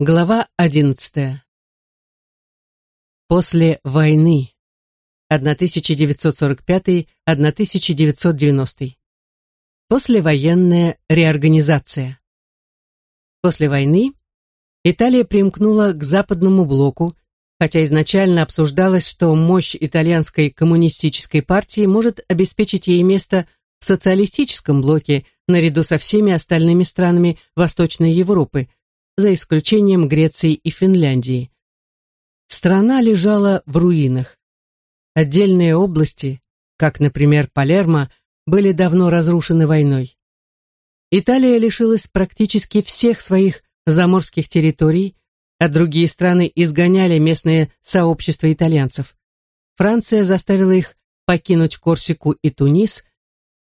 Глава одиннадцатая. После войны. 1945-1990. Послевоенная реорганизация. После войны Италия примкнула к Западному блоку, хотя изначально обсуждалось, что мощь итальянской коммунистической партии может обеспечить ей место в социалистическом блоке наряду со всеми остальными странами Восточной Европы, за исключением Греции и Финляндии. Страна лежала в руинах. Отдельные области, как, например, Палермо, были давно разрушены войной. Италия лишилась практически всех своих заморских территорий, а другие страны изгоняли местные сообщества итальянцев. Франция заставила их покинуть Корсику и Тунис,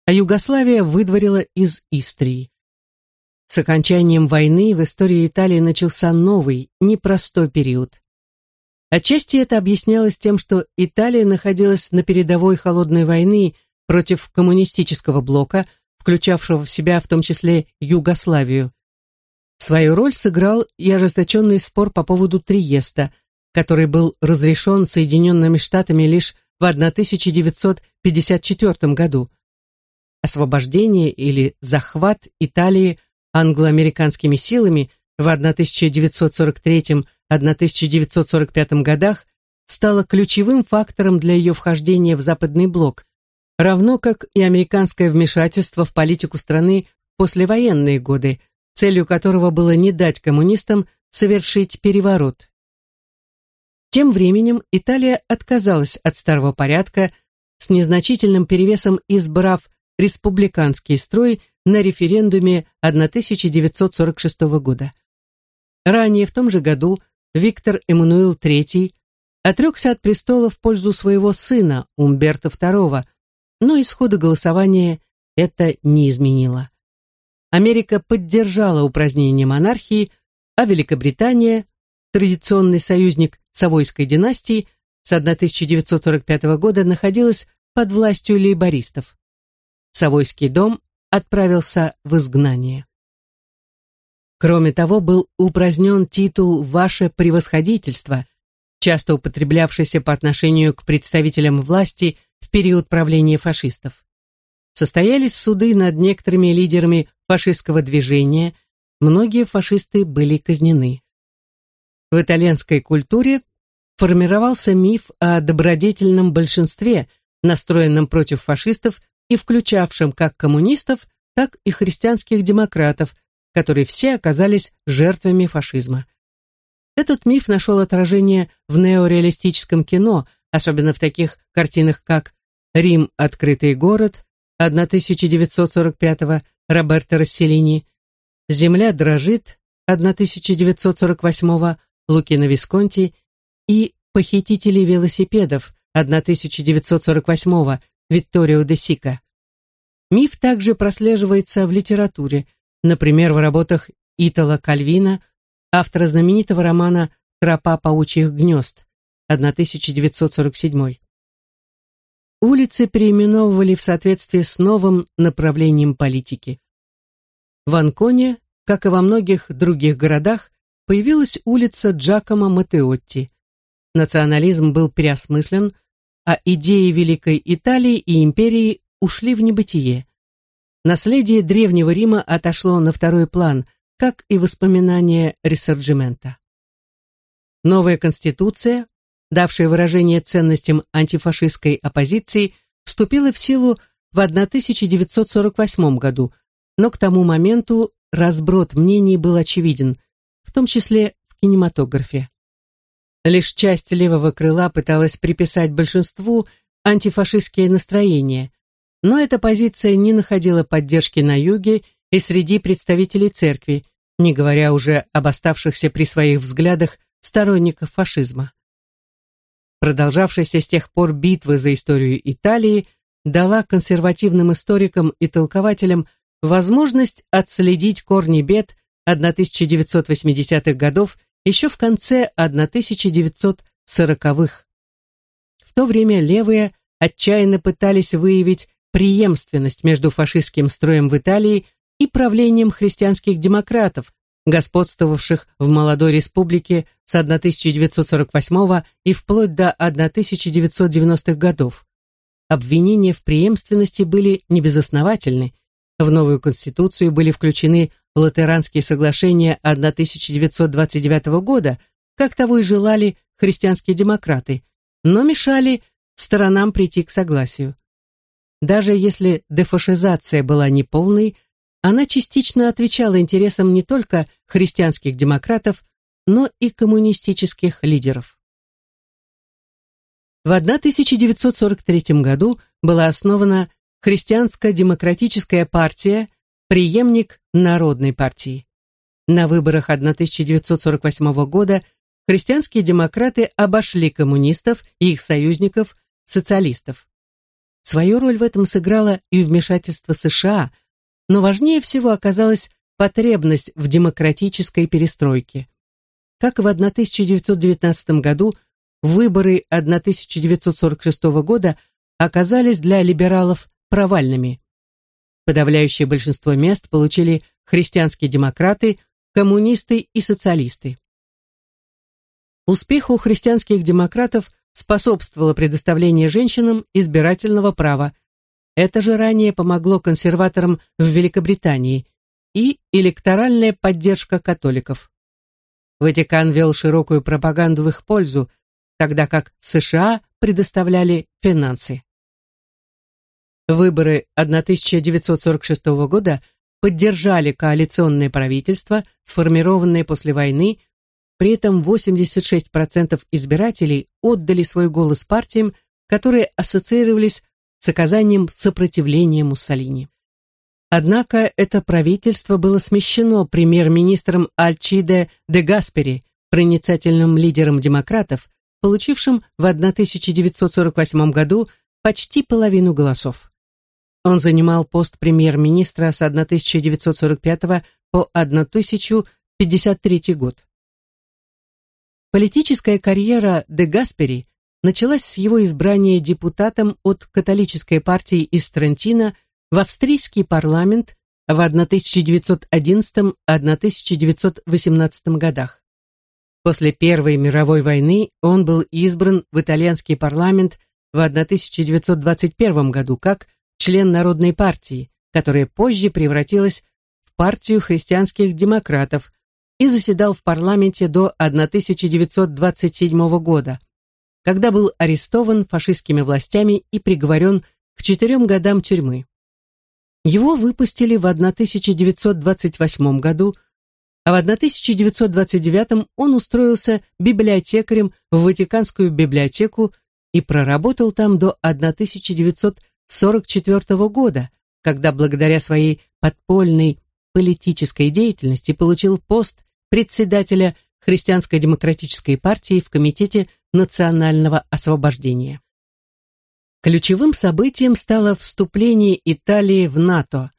а Югославия выдворила из Истрии. С окончанием войны в истории Италии начался новый, непростой период. Отчасти это объяснялось тем, что Италия находилась на передовой холодной войны против коммунистического блока, включавшего в себя в том числе Югославию. Свою роль сыграл и ожесточенный спор по поводу Триеста, который был разрешен Соединенными Штатами лишь в 1954 году. Освобождение или захват Италии англо-американскими силами в 1943-1945 годах стало ключевым фактором для ее вхождения в Западный блок, равно как и американское вмешательство в политику страны в послевоенные годы, целью которого было не дать коммунистам совершить переворот. Тем временем Италия отказалась от старого порядка, с незначительным перевесом избрав республиканский строй на референдуме 1946 года. Ранее в том же году Виктор Эммануил III отрекся от престола в пользу своего сына Умберто II, но исхода голосования это не изменило. Америка поддержала упразднение монархии, а Великобритания, традиционный союзник Савойской династии, с 1945 года находилась под властью лейбористов. Савойский дом отправился в изгнание. Кроме того, был упразднен титул «Ваше превосходительство», часто употреблявшийся по отношению к представителям власти в период правления фашистов состоялись суды над некоторыми лидерами фашистского движения, многие фашисты были казнены. В итальянской культуре формировался миф о добродетельном большинстве, настроенном против фашистов и включавшем как коммунистов, так и христианских демократов, которые все оказались жертвами фашизма. Этот миф нашел отражение в неореалистическом кино, особенно в таких картинах, как «Рим. Открытый город», 1945 Роберто Расселини, «Земля дрожит» 1948 Лукино Висконти и «Похитители велосипедов» 1948 Витторио де Сика. Миф также прослеживается в литературе, например, в работах Итала Кальвина, автора знаменитого романа «Тропа паучьих гнезд» 1947 улицы переименовывали в соответствии с новым направлением политики. В Анконе, как и во многих других городах, появилась улица Джакомо Матеотти. Национализм был переосмыслен, а идеи Великой Италии и империи ушли в небытие. Наследие Древнего Рима отошло на второй план, как и воспоминания Ресорджимента. Новая конституция, давшая выражение ценностям антифашистской оппозиции, вступила в силу в 1948 году, но к тому моменту разброд мнений был очевиден, в том числе в кинематографе. Лишь часть левого крыла пыталась приписать большинству антифашистские настроения, но эта позиция не находила поддержки на юге и среди представителей церкви, не говоря уже об оставшихся при своих взглядах сторонников фашизма. Продолжавшаяся с тех пор битва за историю Италии, дала консервативным историкам и толкователям возможность отследить корни бед 1980-х годов еще в конце 1940-х. В то время левые отчаянно пытались выявить преемственность между фашистским строем в Италии и правлением христианских демократов, господствовавших в молодой республике с 1948 и вплоть до 1990-х годов. Обвинения в преемственности были небезосновательны. В новую конституцию были включены латеранские соглашения 1929 года, как того и желали христианские демократы, но мешали сторонам прийти к согласию. Даже если дефашизация была неполной, она частично отвечала интересам не только христианских демократов, но и коммунистических лидеров. В 1943 году была основана Христианско-демократическая партия, преемник Народной партии. На выборах 1948 года христианские демократы обошли коммунистов и их союзников, социалистов. Свою роль в этом сыграло и вмешательство США, но важнее всего оказалась потребность в демократической перестройке. Как в 1919 году, выборы 1946 года оказались для либералов провальными. Подавляющее большинство мест получили христианские демократы, коммунисты и социалисты. Успеху христианских демократов способствовало предоставление женщинам избирательного права. Это же ранее помогло консерваторам в Великобритании и электоральная поддержка католиков. Ватикан вел широкую пропаганду в их пользу, тогда как США предоставляли финансы. Выборы 1946 года поддержали коалиционное правительство, сформированное после войны при этом 86% избирателей отдали свой голос партиям, которые ассоциировались с оказанием сопротивления Муссолини. Однако это правительство было смещено премьер-министром Альчиде де Гаспери, проницательным лидером демократов, получившим в 1948 году почти половину голосов. Он занимал пост премьер-министра с 1945 по 1053 год. Политическая карьера де Гаспери началась с его избрания депутатом от католической партии из Трентино в австрийский парламент в 1911-1918 годах. После Первой мировой войны он был избран в итальянский парламент в 1921 году как член Народной партии, которая позже превратилась в партию христианских демократов, и заседал в парламенте до 1927 года, когда был арестован фашистскими властями и приговорен к четырем годам тюрьмы. Его выпустили в 1928 году, а в 1929 он устроился библиотекарем в Ватиканскую библиотеку и проработал там до 1944 года, когда благодаря своей подпольной политической деятельности получил пост председателя Христианской демократической партии в Комитете национального освобождения. Ключевым событием стало вступление Италии в НАТО,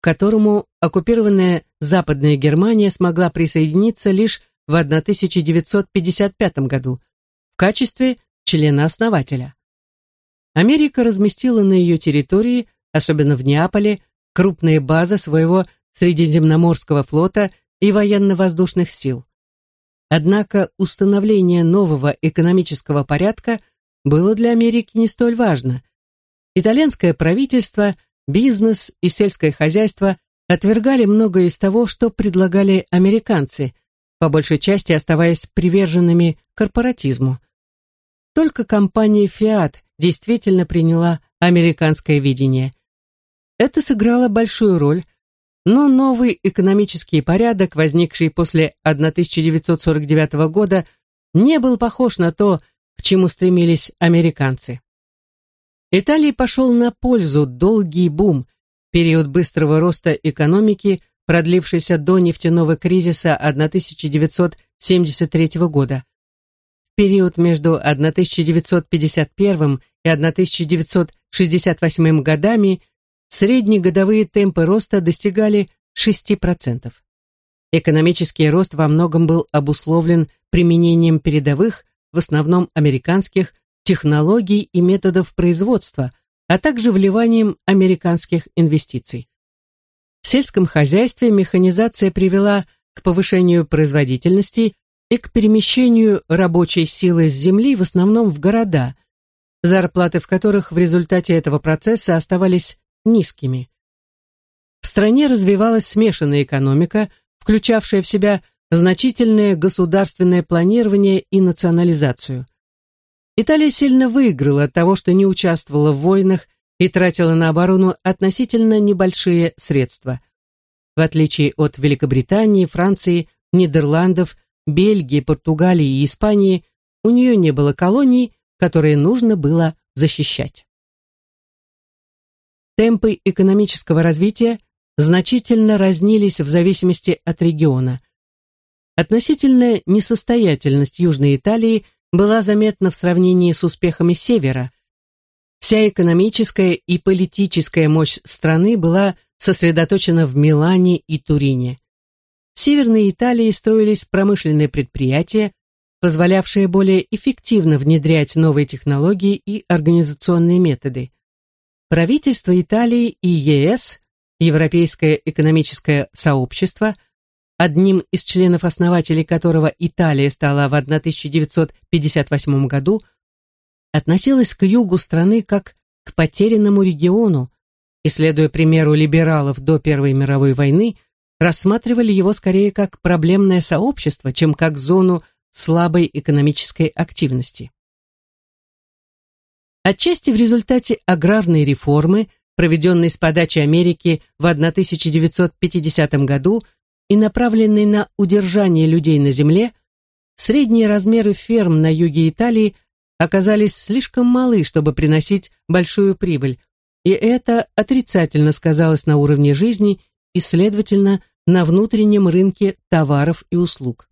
к которому оккупированная Западная Германия смогла присоединиться лишь в 1955 году в качестве члена-основателя. Америка разместила на ее территории, особенно в Неаполе, крупные базы своего Средиземноморского флота и военно-воздушных сил. Однако установление нового экономического порядка было для Америки не столь важно. Итальянское правительство, бизнес и сельское хозяйство отвергали многое из того, что предлагали американцы, по большей части оставаясь приверженными корпоратизму. Только компания Fiat действительно приняла американское видение. Это сыграло большую роль, но новый экономический порядок, возникший после 1949 года, не был похож на то, к чему стремились американцы. Италии пошел на пользу долгий бум, период быстрого роста экономики, продлившийся до нефтяного кризиса 1973 года. Период между 1951 и 1968 годами среднегодовые темпы роста достигали 6%. Экономический рост во многом был обусловлен применением передовых, в основном американских, технологий и методов производства, а также вливанием американских инвестиций. В сельском хозяйстве механизация привела к повышению производительности и к перемещению рабочей силы с земли в основном в города, зарплаты в которых в результате этого процесса оставались низкими. В стране развивалась смешанная экономика, включавшая в себя значительное государственное планирование и национализацию. Италия сильно выиграла от того, что не участвовала в войнах и тратила на оборону относительно небольшие средства. В отличие от Великобритании, Франции, Нидерландов, Бельгии, Португалии и Испании, у нее не было колоний, которые нужно было защищать. Темпы экономического развития значительно разнились в зависимости от региона. Относительная несостоятельность Южной Италии была заметна в сравнении с успехами Севера. Вся экономическая и политическая мощь страны была сосредоточена в Милане и Турине. В Северной Италии строились промышленные предприятия, позволявшие более эффективно внедрять новые технологии и организационные методы. Правительство Италии и ЕС, Европейское экономическое сообщество, одним из членов-основателей которого Италия стала в 1958 году, относилось к югу страны как к потерянному региону и, следуя примеру либералов до Первой мировой войны, рассматривали его скорее как проблемное сообщество, чем как зону слабой экономической активности. Отчасти в результате аграрной реформы, проведенной с подачи Америки в 1950 году и направленной на удержание людей на земле, средние размеры ферм на юге Италии оказались слишком малы, чтобы приносить большую прибыль, и это отрицательно сказалось на уровне жизни и, следовательно, на внутреннем рынке товаров и услуг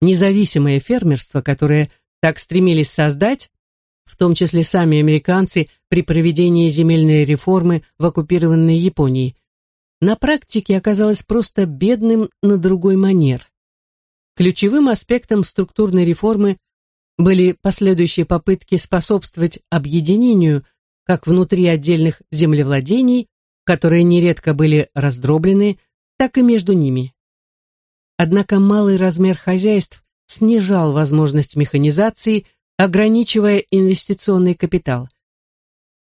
независимое фермерство, которое так стремились создать, в том числе сами американцы при проведении земельной реформы в оккупированной Японии, на практике оказалось просто бедным на другой манер. Ключевым аспектом структурной реформы были последующие попытки способствовать объединению как внутри отдельных землевладений, которые нередко были раздроблены, так и между ними. Однако малый размер хозяйств снижал возможность механизации, ограничивая инвестиционный капитал.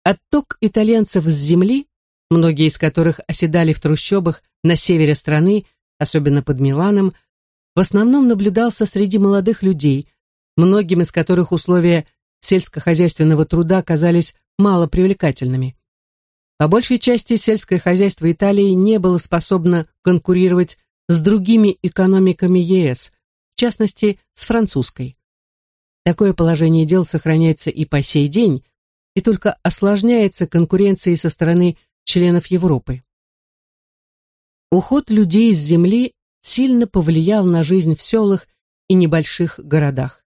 Отток итальянцев с земли, многие из которых оседали в трущобах на севере страны, особенно под Миланом, в основном наблюдался среди молодых людей, многим из которых условия сельскохозяйственного труда казались мало привлекательными. По большей части сельское хозяйство Италии не было способно конкурировать с другими экономиками ЕС, в частности, с французской. Такое положение дел сохраняется и по сей день, и только осложняется конкуренцией со стороны членов Европы. Уход людей с земли сильно повлиял на жизнь в селах и небольших городах.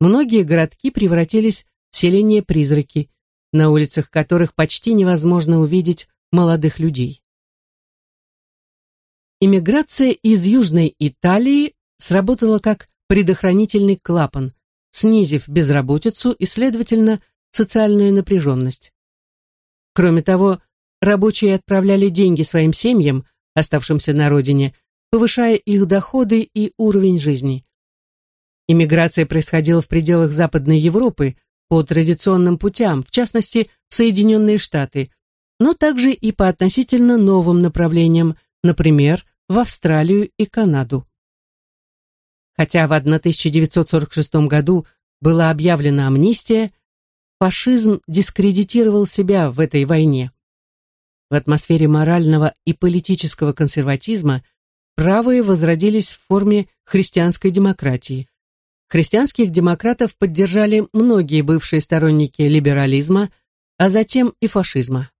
Многие городки превратились в селения-призраки, на улицах которых почти невозможно увидеть молодых людей. Иммиграция из Южной Италии сработала как предохранительный клапан, снизив безработицу и, следовательно, социальную напряженность. Кроме того, рабочие отправляли деньги своим семьям, оставшимся на родине, повышая их доходы и уровень жизни. Иммиграция происходила в пределах Западной Европы по традиционным путям, в частности, в Соединенные Штаты, но также и по относительно новым направлениям, например, в Австралию и Канаду. Хотя в 1946 году была объявлена амнистия, фашизм дискредитировал себя в этой войне. В атмосфере морального и политического консерватизма правые возродились в форме христианской демократии. Христианских демократов поддержали многие бывшие сторонники либерализма, а затем и фашизма.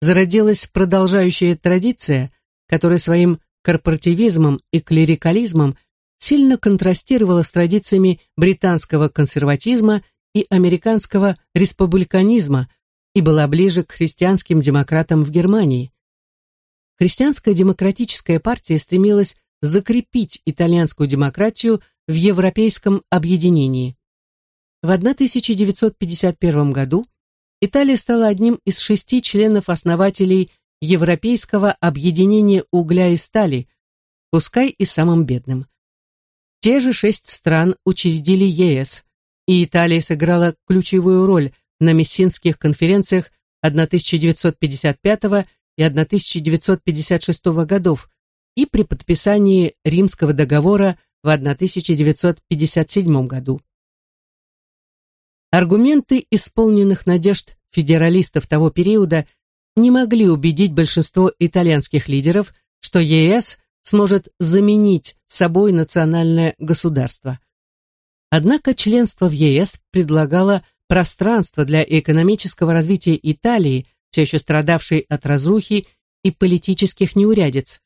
Зародилась продолжающая традиция, которая своим корпоративизмом и клерикализмом сильно контрастировала с традициями британского консерватизма и американского республиканизма и была ближе к христианским демократам в Германии. Христианская демократическая партия стремилась закрепить итальянскую демократию в европейском объединении. В 1951 году Италия стала одним из шести членов-основателей Европейского объединения угля и стали, пускай и самым бедным. Те же шесть стран учредили ЕС, и Италия сыграла ключевую роль на Мессинских конференциях 1955 и 1956 годов и при подписании Римского договора в 1957 году. Аргументы исполненных надежд федералистов того периода не могли убедить большинство итальянских лидеров, что ЕС сможет заменить собой национальное государство. Однако членство в ЕС предлагало пространство для экономического развития Италии, все еще страдавшей от разрухи и политических неурядиц.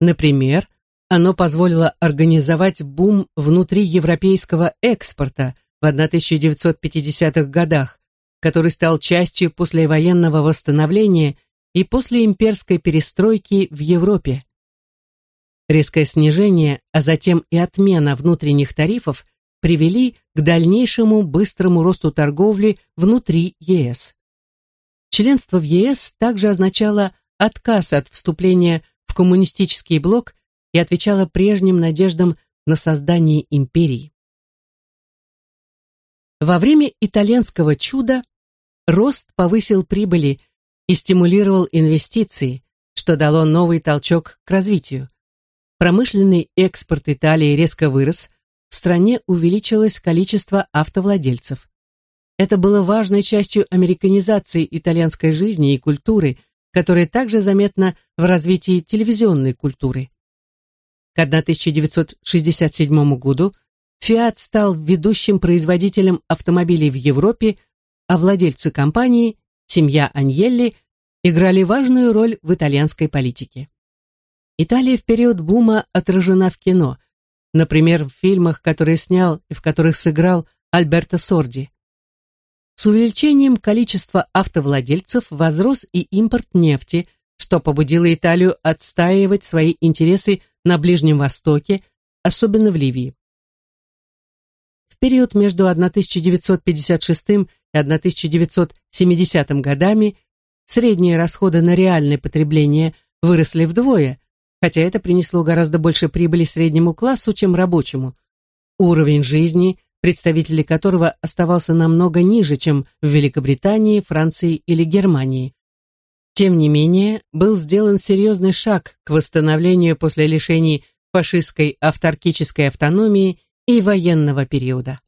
Например, оно позволило организовать бум внутриевропейского экспорта в 1950-х годах, который стал частью послевоенного восстановления и после имперской перестройки в Европе. Резкое снижение, а затем и отмена внутренних тарифов привели к дальнейшему быстрому росту торговли внутри ЕС. Членство в ЕС также означало отказ от вступления в коммунистический блок и отвечало прежним надеждам на создание империи. Во время итальянского чуда рост повысил прибыли и стимулировал инвестиции, что дало новый толчок к развитию. Промышленный экспорт Италии резко вырос, в стране увеличилось количество автовладельцев. Это было важной частью американизации итальянской жизни и культуры, которая также заметна в развитии телевизионной культуры. К 1967 году Fiat стал ведущим производителем автомобилей в Европе, а владельцы компании, семья Аньелли, играли важную роль в итальянской политике. Италия в период бума отражена в кино, например, в фильмах, которые снял и в которых сыграл Альберто Сорди. С увеличением количества автовладельцев возрос и импорт нефти, что побудило Италию отстаивать свои интересы на Ближнем Востоке, особенно в Ливии. В период между 1956 и 1970 годами средние расходы на реальное потребление выросли вдвое, хотя это принесло гораздо больше прибыли среднему классу, чем рабочему. Уровень жизни, представители которого оставался намного ниже, чем в Великобритании, Франции или Германии. Тем не менее, был сделан серьезный шаг к восстановлению после лишений фашистской авторкической автономии и военного периода.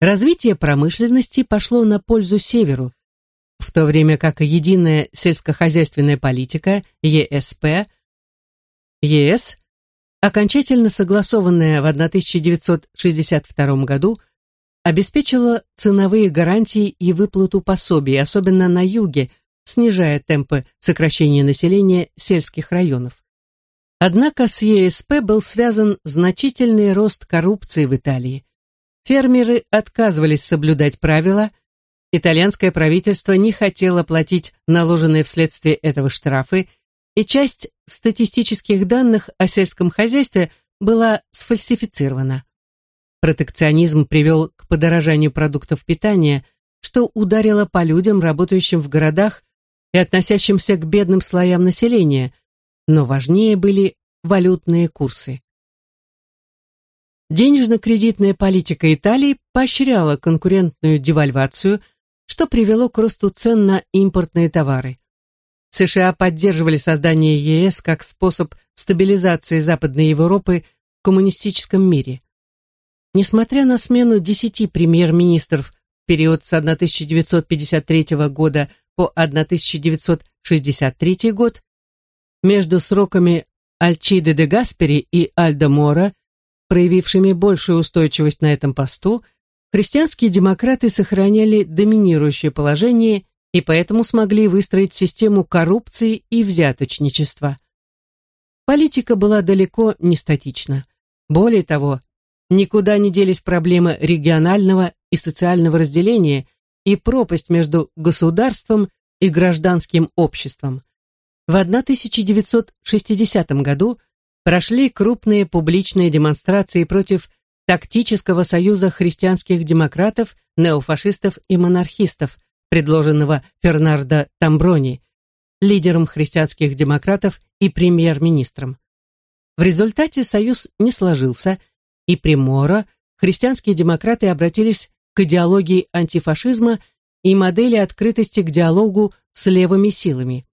Развитие промышленности пошло на пользу Северу, в то время как единая сельскохозяйственная политика ЕСП ЕС, окончательно согласованная в 1962 году, обеспечила ценовые гарантии и выплату пособий, особенно на юге, снижая темпы сокращения населения сельских районов. Однако с ЕСП был связан значительный рост коррупции в Италии. Фермеры отказывались соблюдать правила – итальянское правительство не хотело платить наложенные вследствие этого штрафы, и часть статистических данных о сельском хозяйстве была сфальсифицирована. Протекционизм привел к подорожанию продуктов питания, что ударило по людям, работающим в городах и относящимся к бедным слоям населения, но важнее были валютные курсы. Денежно-кредитная политика Италии поощряла конкурентную девальвацию – что привело к росту цен на импортные товары. США поддерживали создание ЕС как способ стабилизации Западной Европы в коммунистическом мире. Несмотря на смену десяти премьер-министров в период с 1953 года по 1963 год, между сроками Альчиде де Гаспери и Альдо Мора, проявившими большую устойчивость на этом посту, христианские демократы сохраняли доминирующее положение и поэтому смогли выстроить систему коррупции и взяточничества. Политика была далеко не статична. Более того, никуда не делись проблемы регионального и социального разделения и пропасть между государством и гражданским обществом. В 1960 году прошли крупные публичные демонстрации против тактического союза христианских демократов, неофашистов и монархистов, предложенного Фернардо Тамброни, лидером христианских демократов и премьер-министром. В результате союз не сложился, и при Моро христианские демократы обратились к идеологии антифашизма и модели открытости к диалогу с левыми силами.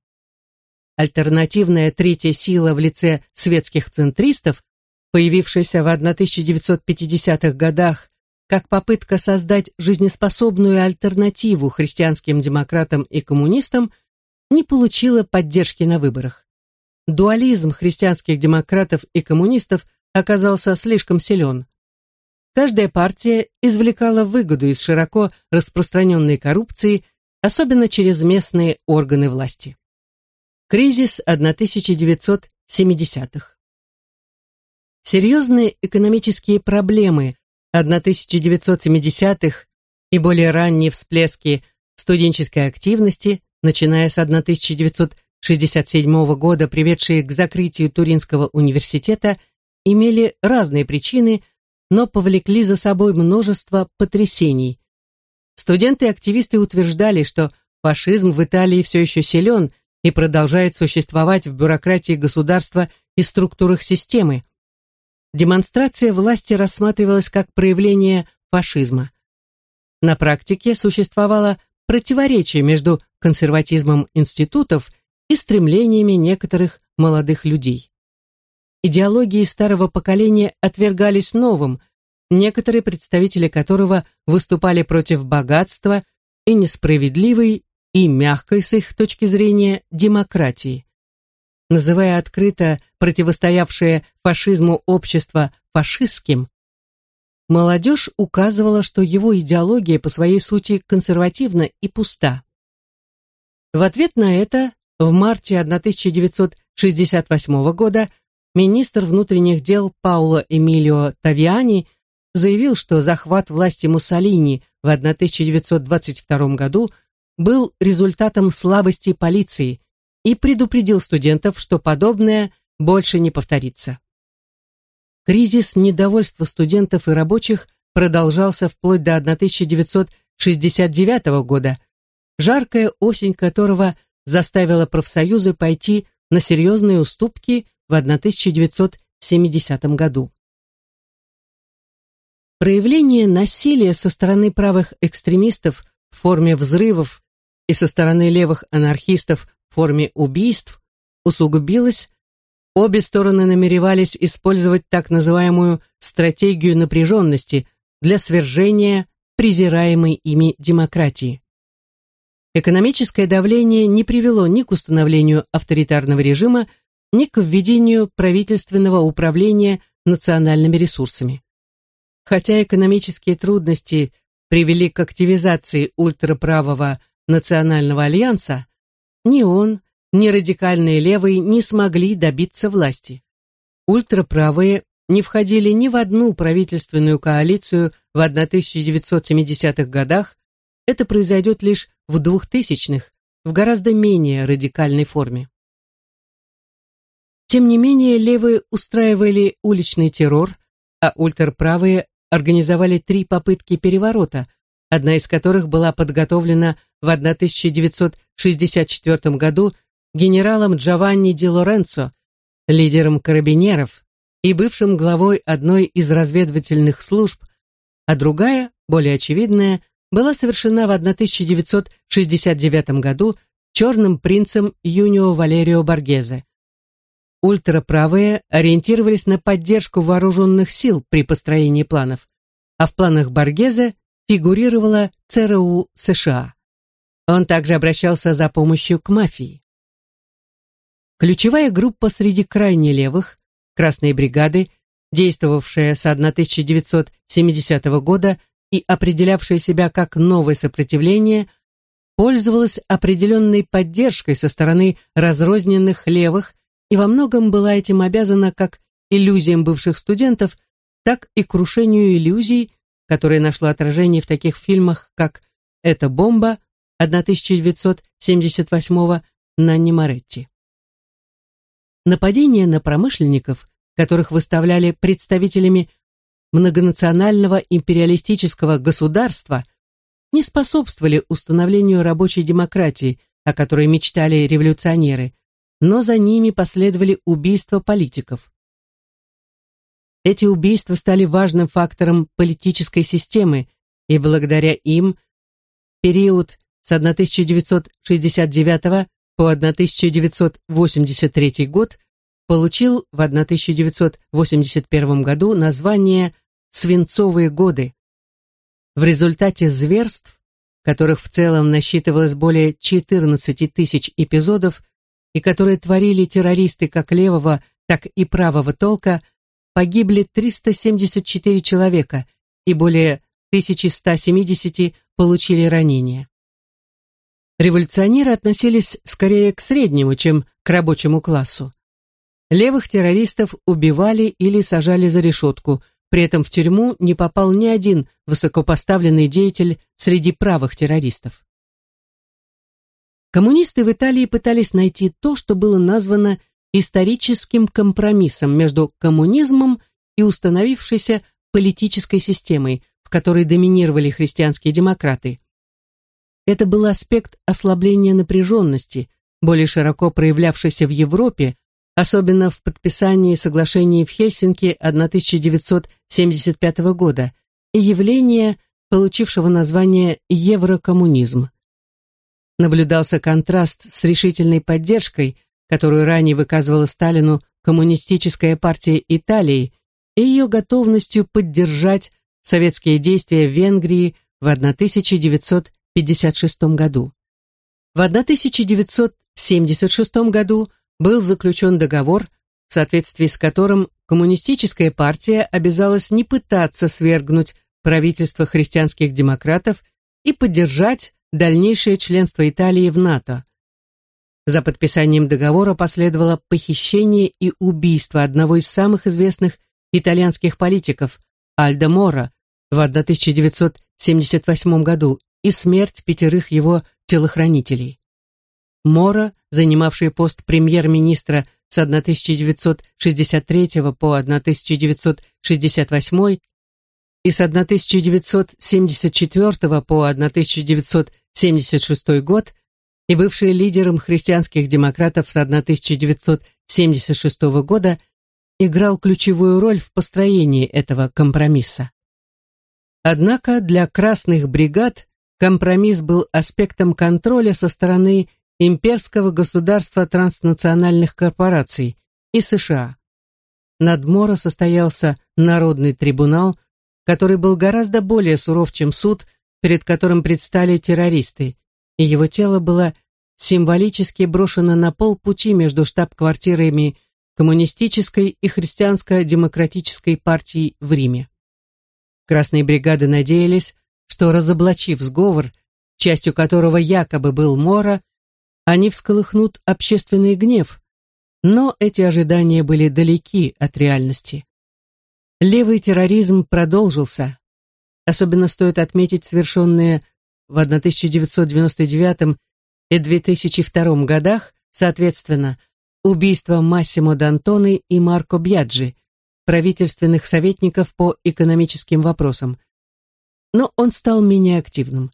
Альтернативная третья сила в лице светских центристов, появившаяся в 1950-х годах как попытка создать жизнеспособную альтернативу христианским демократам и коммунистам, не получила поддержки на выборах. Дуализм христианских демократов и коммунистов оказался слишком силен. Каждая партия извлекала выгоду из широко распространенной коррупции, особенно через местные органы власти. Кризис 1970-х. Серьезные экономические проблемы 1970-х и более ранние всплески студенческой активности, начиная с 1967 года, приведшие к закрытию Туринского университета, имели разные причины, но повлекли за собой множество потрясений. Студенты и активисты утверждали, что фашизм в Италии все еще силен и продолжает существовать в бюрократии государства и структурах системы. Демонстрация власти рассматривалась как проявление фашизма. На практике существовало противоречие между консерватизмом институтов и стремлениями некоторых молодых людей. Идеологии старого поколения отвергались новым, некоторые представители которого выступали против богатства и несправедливой и мягкой с их точки зрения демократии. Называя открыто противостоявшее фашизму общество фашистским, молодежь указывала, что его идеология по своей сути консервативна и пуста. В ответ на это в марте 1968 года министр внутренних дел Пауло Эмилио Тавиани заявил, что захват власти Муссолини в 1922 году был результатом слабости полиции и предупредил студентов, что подобное больше не повторится. Кризис недовольства студентов и рабочих продолжался вплоть до 1969 года, жаркая осень которого заставила профсоюзы пойти на серьезные уступки в 1970 году. Проявление насилия со стороны правых экстремистов в форме взрывов и со стороны левых анархистов в форме убийств усугубилось, обе стороны намеревались использовать так называемую стратегию напряженности для свержения презираемой ими демократии. Экономическое давление не привело ни к установлению авторитарного режима, ни к введению правительственного управления национальными ресурсами. Хотя экономические трудности привели к активизации ультраправого национального альянса, ни он, ни радикальные левые не смогли добиться власти. Ультраправые не входили ни в одну правительственную коалицию в 1970-х годах, это произойдет лишь в 2000-х, в гораздо менее радикальной форме. Тем не менее, левые устраивали уличный террор, а ультраправые организовали три попытки переворота, одна из которых была подготовлена в 1964 году генералом Джованни Ди Лоренцо, лидером карабинеров и бывшим главой одной из разведывательных служб, а другая, более очевидная, была совершена в 1969 году черным принцем Юнио Валерио Боргезе. Ультраправые ориентировались на поддержку вооруженных сил при построении планов, а в планах Боргезе фигурировала ЦРУ США. Он также обращался за помощью к мафии. Ключевая группа среди крайне левых, красные бригады, действовавшая с 1970 года и определявшая себя как новое сопротивление, пользовалась определенной поддержкой со стороны разрозненных левых и во многом была этим обязана как иллюзиям бывших студентов, так и крушению иллюзий, которое нашло отражение в таких фильмах, как «Это бомба» 1978 Нанни Моретти. Нападения на промышленников, которых выставляли представителями многонационального империалистического государства, не способствовали установлению рабочей демократии, о которой мечтали революционеры, но за ними последовали убийства политиков. Эти убийства стали важным фактором политической системы, и благодаря им период с 1969 по 1983 год получил в 1981 году название «Свинцовые годы». В результате зверств, которых в целом насчитывалось более 14 тысяч эпизодов и которые творили террористы как левого, так и правого толка, погибли 374 человека и более 1170 получили ранения. Революционеры относились скорее к среднему, чем к рабочему классу. Левых террористов убивали или сажали за решетку, при этом в тюрьму не попал ни один высокопоставленный деятель среди правых террористов. Коммунисты в Италии пытались найти то, что было названо историческим компромиссом между коммунизмом и установившейся политической системой, в которой доминировали христианские демократы. Это был аспект ослабления напряженности, более широко проявлявшийся в Европе, особенно в подписании соглашений в Хельсинки 1975 года и явление, получившего название «еврокоммунизм». Наблюдался контраст с решительной поддержкой, которую ранее выказывала Сталину Коммунистическая партия Италии и ее готовностью поддержать советские действия в Венгрии в 1956 году. В 1976 году был заключен договор, в соответствии с которым коммунистическая партия обязалась не пытаться свергнуть правительство христианских демократов и поддержать дальнейшее членство Италии в НАТО. За подписанием договора последовало похищение и убийство одного из самых известных итальянских политиков, Альдо Мора, в 1978 году и смерть пятерых его телохранителей. Мора, занимавший пост премьер-министра с 1963 по 1968 и с 1974 по 1976 год, и бывший лидером христианских демократов с 1976 года, играл ключевую роль в построении этого компромисса. Однако для красных бригад компромисс был аспектом контроля со стороны имперского государства транснациональных корпораций и США. Над Моро состоялся Народный трибунал, который был гораздо более суров, чем суд, перед которым предстали террористы, и его тело было символически брошено на полпути между штаб-квартирами коммунистической и христианско-демократической партий в Риме. Красные бригады надеялись, что, разоблачив сговор, частью которого якобы был Мора, они всколыхнут общественный гнев, но эти ожидания были далеки от реальности. Левый терроризм продолжился. Особенно стоит отметить совершенные в 1999 и 2002 годах, соответственно, убийства Массимо Д'Антони и Марко Бьяджи, правительственных советников по экономическим вопросам. Но он стал менее активным.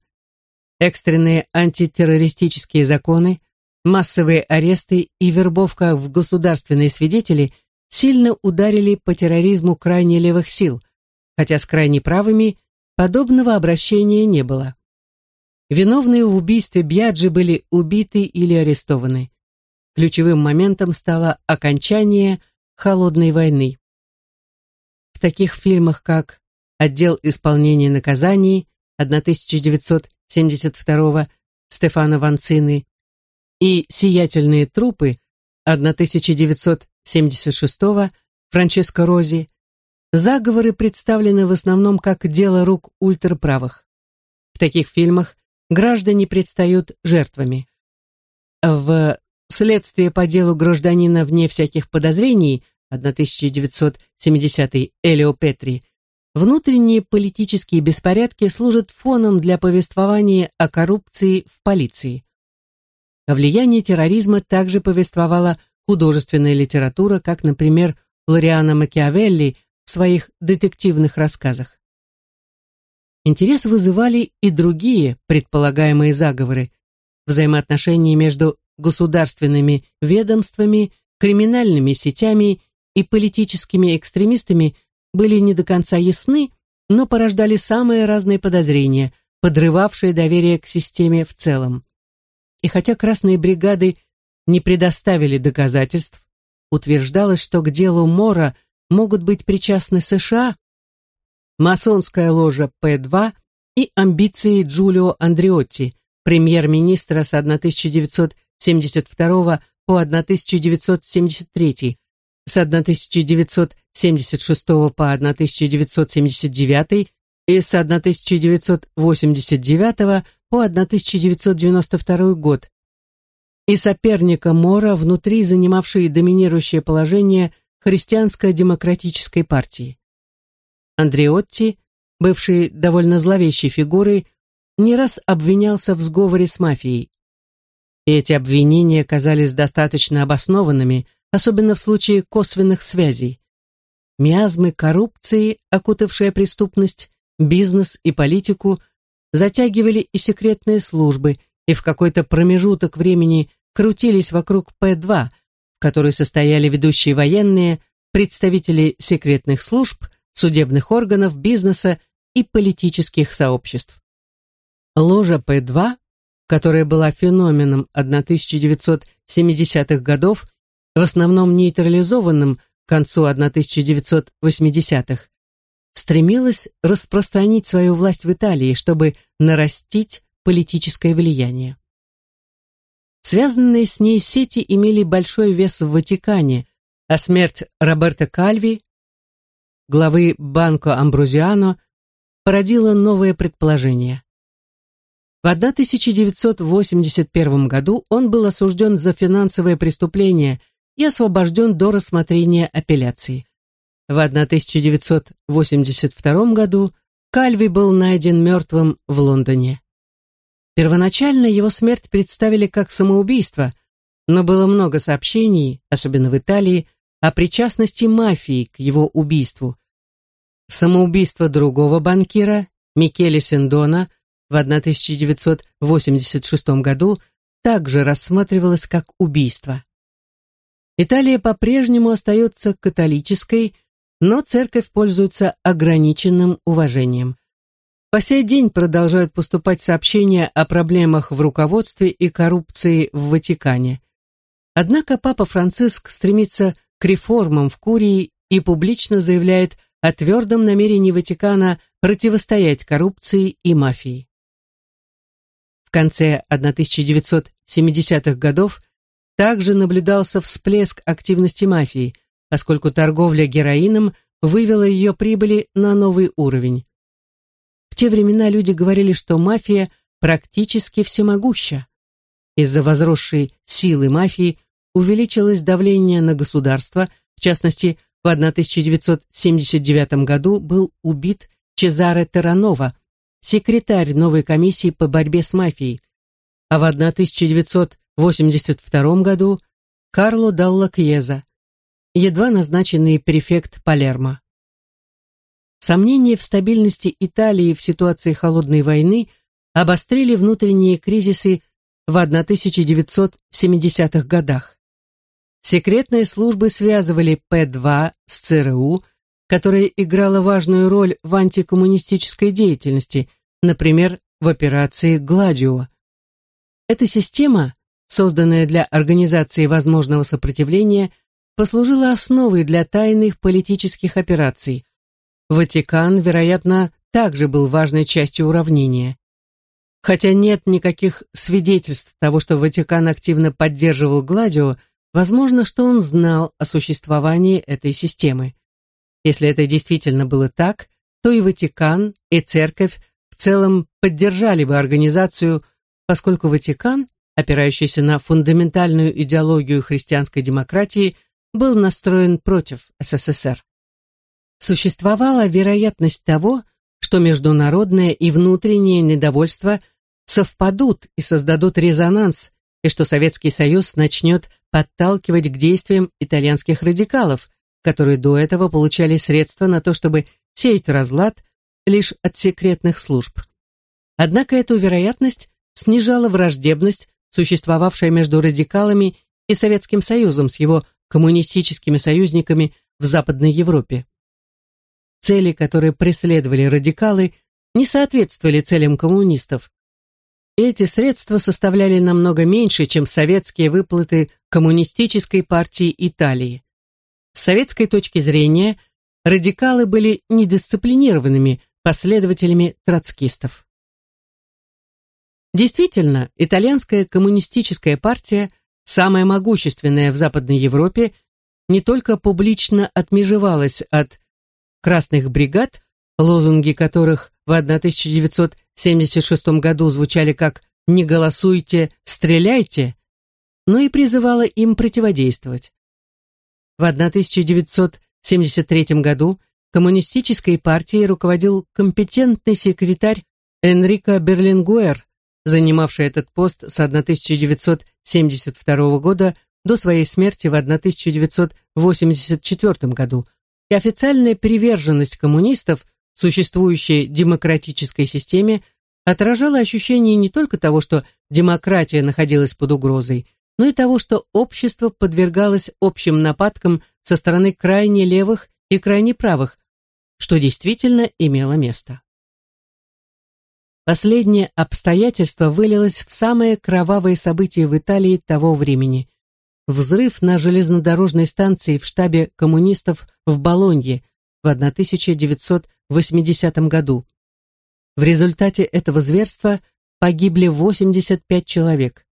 Экстренные антитеррористические законы, массовые аресты и вербовка в государственные свидетели сильно ударили по терроризму крайне левых сил, хотя с крайне правыми подобного обращения не было. Виновные в убийстве Бьяджи были убиты или арестованы. Ключевым моментом стало окончание холодной войны. В таких фильмах, как «Отдел исполнения наказаний» 1972 Стефана Ванцины и «Сиятельные трупы» 1976 Франческо Рози, заговоры представлены в основном как дело рук ультраправых. В таких фильмах граждане предстают жертвами. В «Следствие по делу гражданина вне всяких подозрений» 1970 Элио Петри Внутренние политические беспорядки служат фоном для повествования о коррупции в полиции. О влиянии терроризма также повествовала художественная литература, как, например, Лориана Макиавелли своих детективных рассказах. Интерес вызывали и другие предполагаемые заговоры. взаимоотношения между государственными ведомствами, криминальными сетями и политическими экстремистами были не до конца ясны, но порождали самые разные подозрения, подрывавшие доверие к системе в целом. И хотя красные бригады не предоставили доказательств, утверждалось, что к делу Мора могут быть причастны США, масонская ложа П-2 и амбиции Джулио Андреотти, премьер-министра с 1972 по 1973, с 1976 по 1979 и с 1989 по 1992 год, и соперника Мора внутри занимавшей доминирующее положение христианско-демократической партии. Андреотти, бывший довольно зловещей фигурой, не раз обвинялся в сговоре с мафией. И эти обвинения казались достаточно обоснованными, особенно в случае косвенных связей. Миазмы коррупции, окутавшая преступность, бизнес и политику, затягивали и секретные службы, и в какой-то промежуток времени крутились вокруг П-2, в которой состояли ведущие военные, представители секретных служб, судебных органов, бизнеса и политических сообществ. Ложа П-2, которая была феноменом 1970-х годов, в основном нейтрализованным к концу 1980-х, стремилась распространить свою власть в Италии, чтобы нарастить политическое влияние. Связанные с ней сети имели большой вес в Ватикане, а смерть Роберто Кальви, главы Банко Амбрузиано, породила новое предположение. В 1981 году он был осужден за финансовое преступление и освобожден до рассмотрения апелляции. В 1982 году Кальви был найден мертвым в Лондоне. Первоначально его смерть представили как самоубийство, но было много сообщений, особенно в Италии, о причастности мафии к его убийству. Самоубийство другого банкира, Микеле Сендона, в 1986 году также рассматривалось как убийство. Италия по-прежнему остается католической, но церковь пользуется ограниченным уважением. По сей день продолжают поступать сообщения о проблемах в руководстве и коррупции в Ватикане. Однако Папа Франциск стремится к реформам в Курии и публично заявляет о твердом намерении Ватикана противостоять коррупции и мафии. В конце 1970-х годов также наблюдался всплеск активности мафии, поскольку торговля героином вывела ее прибыли на новый уровень. Те времена люди говорили, что мафия практически всемогуща. Из-за возросшей силы мафии увеличилось давление на государство, в частности, в 1979 году был убит Чезаре Терранова, секретарь новой комиссии по борьбе с мафией, а в 1982 году Карло Далла Кьеза, едва назначенный префект Палермо. Сомнения в стабильности Италии в ситуации холодной войны обострили внутренние кризисы в 1970-х годах. Секретные службы связывали П-2 с ЦРУ, которая играла важную роль в антикоммунистической деятельности, например, в операции «Гладио». Эта система, созданная для организации возможного сопротивления, послужила основой для тайных политических операций. Ватикан, вероятно, также был важной частью уравнения. Хотя нет никаких свидетельств того, что Ватикан активно поддерживал Гладио, возможно, что он знал о существовании этой системы. Если это действительно было так, то и Ватикан, и Церковь в целом поддержали бы организацию, поскольку Ватикан, опирающийся на фундаментальную идеологию христианской демократии, был настроен против СССР. Существовала вероятность того, что международное и внутреннее недовольство совпадут и создадут резонанс, и что Советский Союз начнет подталкивать к действиям итальянских радикалов, которые до этого получали средства на то, чтобы сеять разлад лишь от секретных служб. Однако эту вероятность снижала враждебность, существовавшая между радикалами и Советским Союзом с его коммунистическими союзниками в Западной Европе. Цели, которые преследовали радикалы, не соответствовали целям коммунистов. Эти средства составляли намного меньше, чем советские выплаты коммунистической партии Италии. С советской точки зрения, радикалы были недисциплинированными последователями троцкистов. Действительно, итальянская коммунистическая партия, самая могущественная в Западной Европе, не только публично отмежевалась от красных бригад, лозунги которых в 1976 году звучали как «Не голосуйте, стреляйте», но и призывала им противодействовать. В 1973 году коммунистической партией руководил компетентный секретарь Энрико Берлингуэр, занимавший этот пост с 1972 года до своей смерти в 1984 году, и официальная приверженность коммунистов существующей демократической системе отражала ощущение не только того, что демократия находилась под угрозой, но и того, что общество подвергалось общим нападкам со стороны крайне левых и крайне правых, что действительно имело место. Последнее обстоятельство вылилось в самые кровавые события в Италии того времени. Взрыв на железнодорожной станции в штабе коммунистов в Болонье в 1980 году. В результате этого зверства погибли 85 человек.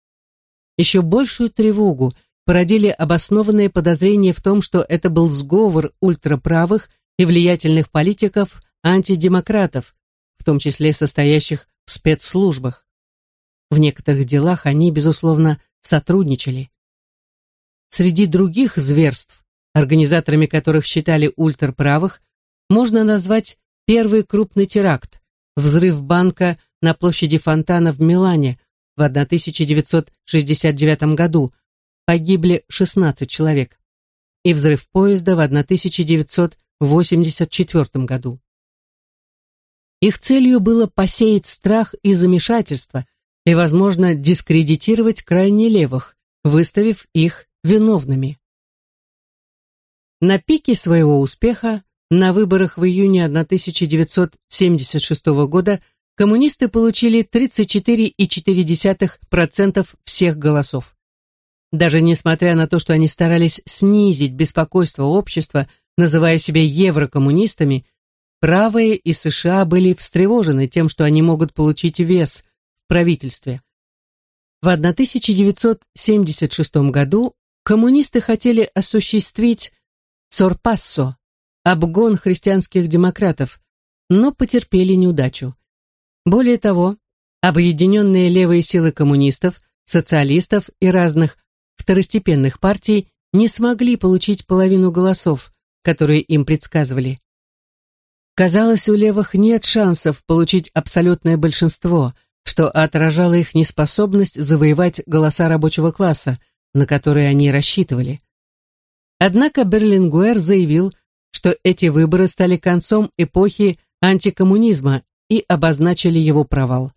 Еще большую тревогу породили обоснованные подозрения в том, что это был сговор ультраправых и влиятельных политиков-антидемократов, том числе состоящих в спецслужбах. В некоторых делах они, безусловно, сотрудничали. Среди других зверств, организаторами которых считали ультраправых, можно назвать первый крупный теракт – взрыв банка на площади Фонтана в Милане в 1969 году, погибли 16 человек, и взрыв поезда в 1984 году. Их целью было посеять страх и замешательство и, возможно, дискредитировать крайне левых, выставив их виновными. На пике своего успеха на выборах в июне 1976 года коммунисты получили 34,4% всех голосов. Даже несмотря на то, что они старались снизить беспокойство общества, называя себя еврокоммунистами, Правые и США были встревожены тем, что они могут получить вес в правительстве. В 1976 году коммунисты хотели осуществить сорпассо, обгон христианских демократов, но потерпели неудачу. Более того, объединенные левые силы коммунистов, социалистов и разных второстепенных партий не смогли получить половину голосов, которые им предсказывали. Казалось, у левых нет шансов получить абсолютное большинство, что отражало их неспособность завоевать голоса рабочего класса, на которые они рассчитывали. Однако Берлингуэр заявил, что эти выборы стали концом эпохи антикоммунизма и обозначили его провал.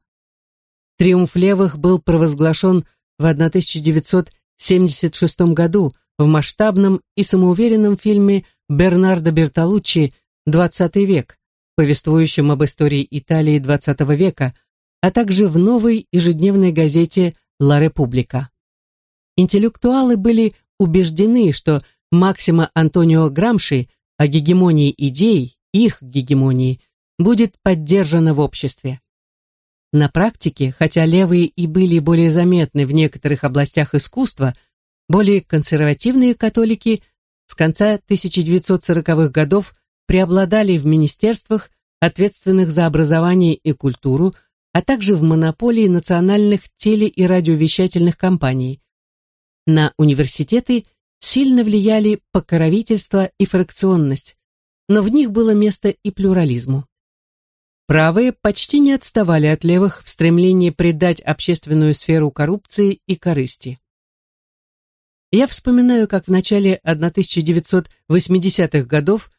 Триумф левых был провозглашен в 1976 году в масштабном и самоуверенном фильме Бернардо Бертолуччи XX век, повествующем об истории Италии XX века, а также в новой ежедневной газете «Ла Република». Интеллектуалы были убеждены, что Максима Антонио Грамши о гегемонии идей, их гегемонии, будет поддержана в обществе. На практике, хотя левые и были более заметны в некоторых областях искусства, более консервативные католики с конца 1940-х годов преобладали в министерствах, ответственных за образование и культуру, а также в монополии национальных теле- и радиовещательных компаний. На университеты сильно влияли покровительство и фракционность, но в них было место и плюрализму. Правые почти не отставали от левых в стремлении придать общественную сферу коррупции и корысти. Я вспоминаю, как в начале 1980-х годов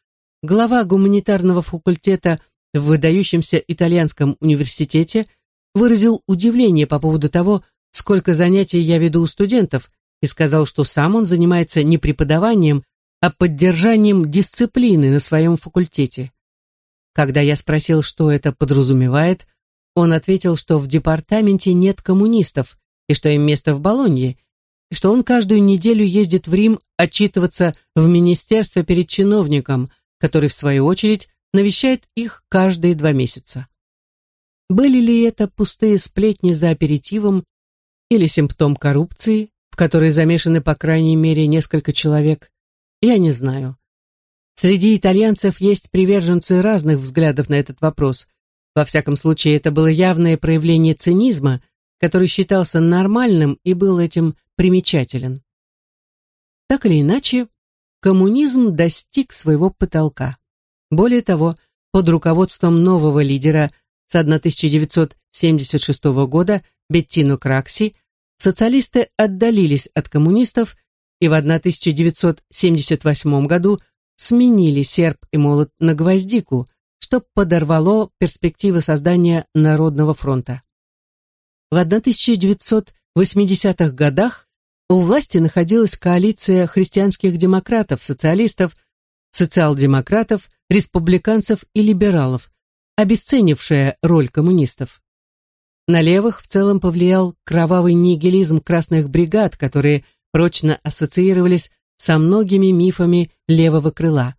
глава гуманитарного факультета в выдающемся итальянском университете выразил удивление по поводу того, сколько занятий я веду у студентов, и сказал, что сам он занимается не преподаванием, а поддержанием дисциплины на своем факультете. Когда я спросил, что это подразумевает, он ответил, что в департаменте нет коммунистов, и что им место в Болонье, и что он каждую неделю ездит в Рим отчитываться в министерство перед чиновником, который, в свою очередь, навещает их каждые два месяца. Были ли это пустые сплетни за аперитивом или симптом коррупции, в которой замешаны по крайней мере несколько человек, я не знаю. Среди итальянцев есть приверженцы разных взглядов на этот вопрос. Во всяком случае, это было явное проявление цинизма, который считался нормальным и был этим примечателен. Так или иначе, коммунизм достиг своего потолка. Более того, под руководством нового лидера с 1976 года Беттино Кракси социалисты отдалились от коммунистов и в 1978 году сменили серп и молот на гвоздику, что подорвало перспективы создания Народного фронта. В 1980-х годах у власти находилась коалиция христианских демократов, социалистов, социал-демократов, республиканцев и либералов, обесценившая роль коммунистов. На левых в целом повлиял кровавый нигилизм красных бригад, которые прочно ассоциировались со многими мифами левого крыла.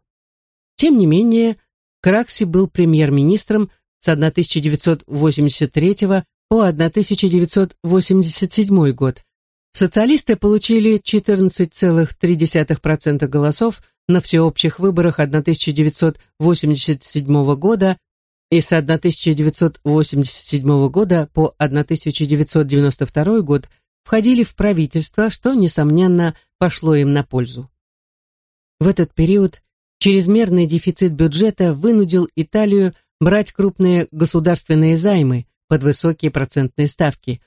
Тем не менее, Кракси был премьер-министром с 1983 по 1987 год. Социалисты получили 14,3% голосов на всеобщих выборах 1987 года и с 1987 года по 1992 год входили в правительство, что, несомненно, пошло им на пользу. В этот период чрезмерный дефицит бюджета вынудил Италию брать крупные государственные займы под высокие процентные ставки.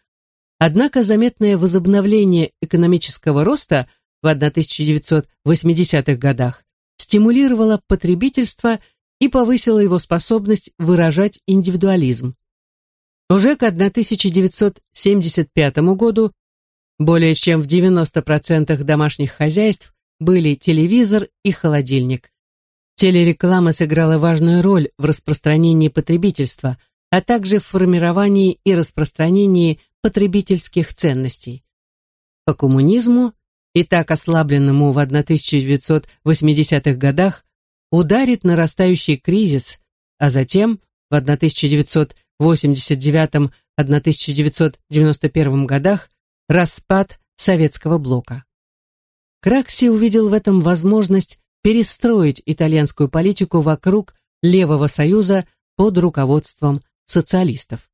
Однако заметное возобновление экономического роста в 1980-х годах стимулировало потребительство и повысило его способность выражать индивидуализм. Уже к 1975 году более чем в 90% домашних хозяйств были телевизор и холодильник. Телереклама сыграла важную роль в распространении потребительства, а также в формировании и распространении потребительских ценностей. По коммунизму, и так ослабленному в 1980-х годах, ударит нарастающий кризис, а затем в 1989-1991 годах распад советского блока. Кракси увидел в этом возможность перестроить итальянскую политику вокруг Левого Союза под руководством социалистов.